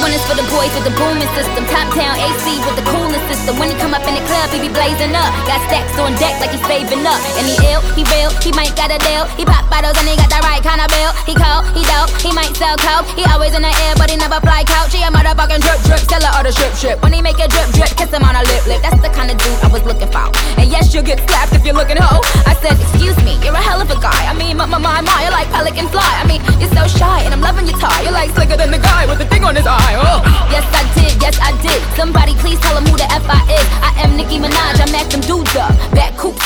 one is for the boys with the booming system. Top down AC with the cooling system. When he come up in the club, he be blazing up. Got stacks on deck like he's saving up. And he ill, he real, he might got a deal. He pop bottles and he got the right kind of bill. He cold, he dope, he might sell coke. He always in the air, but he never fly couch. He a motherfucking drip drip, seller or the strip strip. When he make a drip drip, kiss him on a lip lip. That's the kind of dude I was looking for. And yes, you'll get slapped if you're looking hoe. I said, excuse me, you're a hell of a guy. I mean, my my my, my you're like pelican fly. I mean, you're so shy, and I'm loving your tie. You're like slicker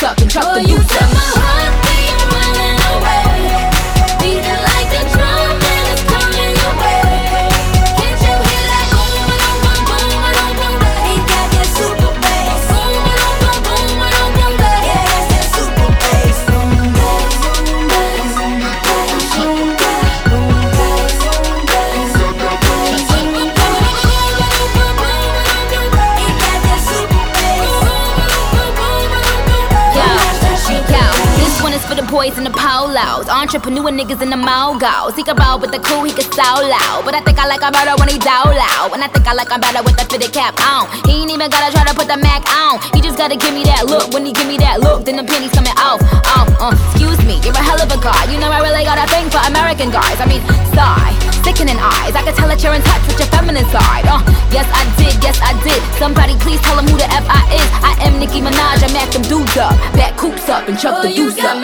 Back coops up and truck Oh, the boots up. For the boys in the polos. Entrepreneur niggas in the mogos. He can roll with the cool, he can so loud. But I think I like him better when he down loud. And I think I like him better with the fitted cap on. He ain't even gotta try to put the Mac on. He just gotta give me that look. When he give me that look, then the pennies coming off. Off, uh, excuse me, you're a hell of a guy. You know I really got a thing for American guys. I mean, sigh, sickening eyes. I can tell that you're in touch with your feminine side. Uh, yes I did, yes I did. Somebody please tell him who the F I is. I am Nicki Minaj, I mack them dudes up. Back coops up and chuck Oh, the deuce up.